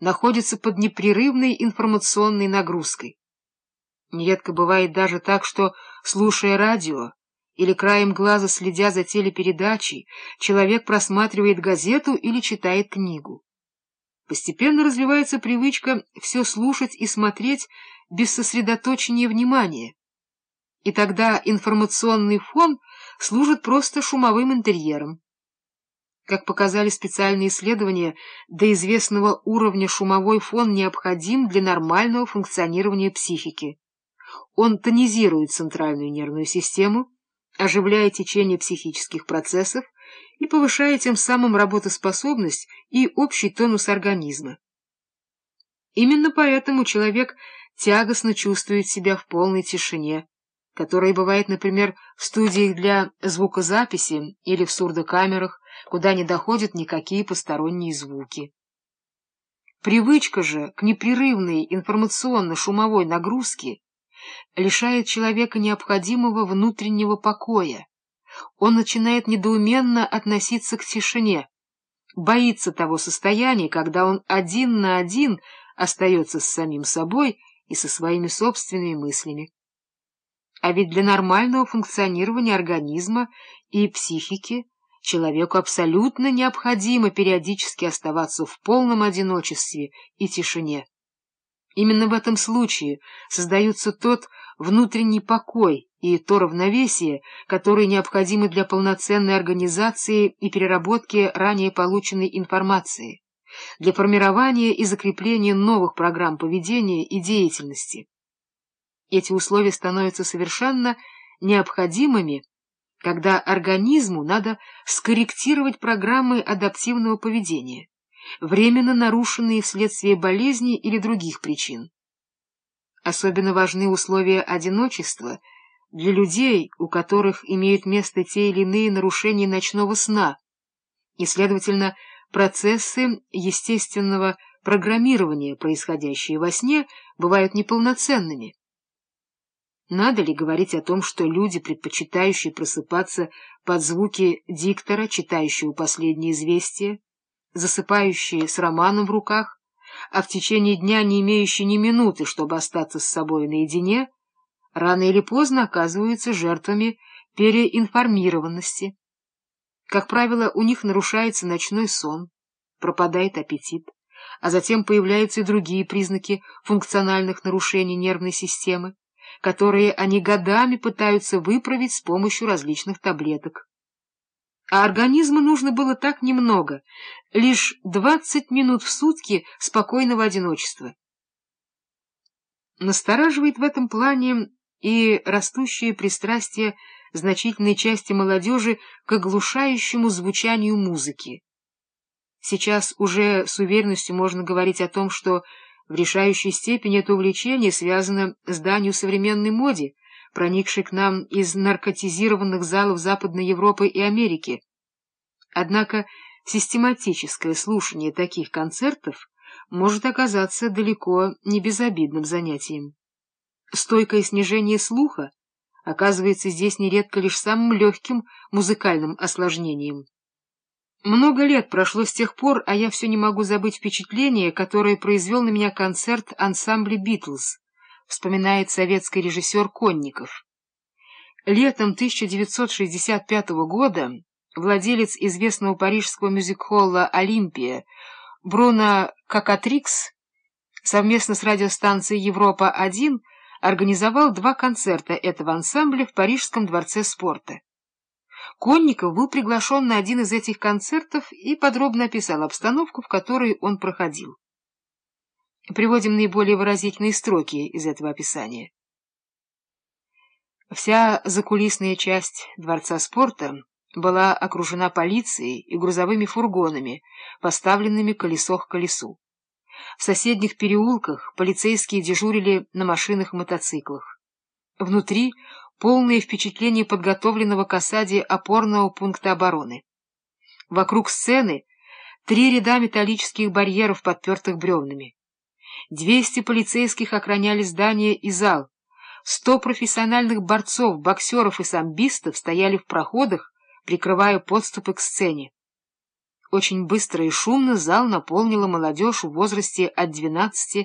находится под непрерывной информационной нагрузкой. Нередко бывает даже так, что, слушая радио или краем глаза следя за телепередачей, человек просматривает газету или читает книгу. Постепенно развивается привычка все слушать и смотреть без сосредоточения внимания. И тогда информационный фон служит просто шумовым интерьером. Как показали специальные исследования, до известного уровня шумовой фон необходим для нормального функционирования психики. Он тонизирует центральную нервную систему, оживляя течение психических процессов и повышая тем самым работоспособность и общий тонус организма. Именно поэтому человек тягостно чувствует себя в полной тишине, которая бывает, например, в студиях для звукозаписи или в сурдокамерах, куда не доходят никакие посторонние звуки. Привычка же к непрерывной информационно-шумовой нагрузке лишает человека необходимого внутреннего покоя. Он начинает недоуменно относиться к тишине, боится того состояния, когда он один на один остается с самим собой и со своими собственными мыслями. А ведь для нормального функционирования организма и психики человеку абсолютно необходимо периодически оставаться в полном одиночестве и тишине. Именно в этом случае создается тот внутренний покой и то равновесие, которые необходимы для полноценной организации и переработки ранее полученной информации, для формирования и закрепления новых программ поведения и деятельности. Эти условия становятся совершенно необходимыми, когда организму надо скорректировать программы адаптивного поведения временно нарушенные вследствие болезни или других причин. Особенно важны условия одиночества для людей, у которых имеют место те или иные нарушения ночного сна, и, следовательно, процессы естественного программирования, происходящие во сне, бывают неполноценными. Надо ли говорить о том, что люди, предпочитающие просыпаться под звуки диктора, читающего последние известия, засыпающие с романом в руках, а в течение дня не имеющие ни минуты, чтобы остаться с собой наедине, рано или поздно оказываются жертвами переинформированности. Как правило, у них нарушается ночной сон, пропадает аппетит, а затем появляются и другие признаки функциональных нарушений нервной системы, которые они годами пытаются выправить с помощью различных таблеток а организму нужно было так немного, лишь двадцать минут в сутки спокойного одиночества. Настораживает в этом плане и растущее пристрастие значительной части молодежи к оглушающему звучанию музыки. Сейчас уже с уверенностью можно говорить о том, что в решающей степени это увлечение связано с данью современной моде, проникший к нам из наркотизированных залов Западной Европы и Америки. Однако систематическое слушание таких концертов может оказаться далеко не безобидным занятием. Стойкое снижение слуха оказывается здесь нередко лишь самым легким музыкальным осложнением. Много лет прошло с тех пор, а я все не могу забыть впечатление, которое произвел на меня концерт ансамбля «Битлз», вспоминает советский режиссер Конников. Летом 1965 года владелец известного парижского мюзик-холла «Олимпия» Бруно Какатрикс совместно с радиостанцией «Европа-1» организовал два концерта этого ансамбля в Парижском дворце спорта. Конников был приглашен на один из этих концертов и подробно описал обстановку, в которой он проходил. Приводим наиболее выразительные строки из этого описания. Вся закулисная часть Дворца спорта была окружена полицией и грузовыми фургонами, поставленными колесо к колесу. В соседних переулках полицейские дежурили на машинах-мотоциклах. Внутри полное впечатление подготовленного к осаде опорного пункта обороны. Вокруг сцены три ряда металлических барьеров, подпертых бревнами. Двести полицейских охраняли здание и зал. Сто профессиональных борцов, боксеров и самбистов стояли в проходах, прикрывая подступы к сцене. Очень быстро и шумно зал наполнила молодежь в возрасте от 12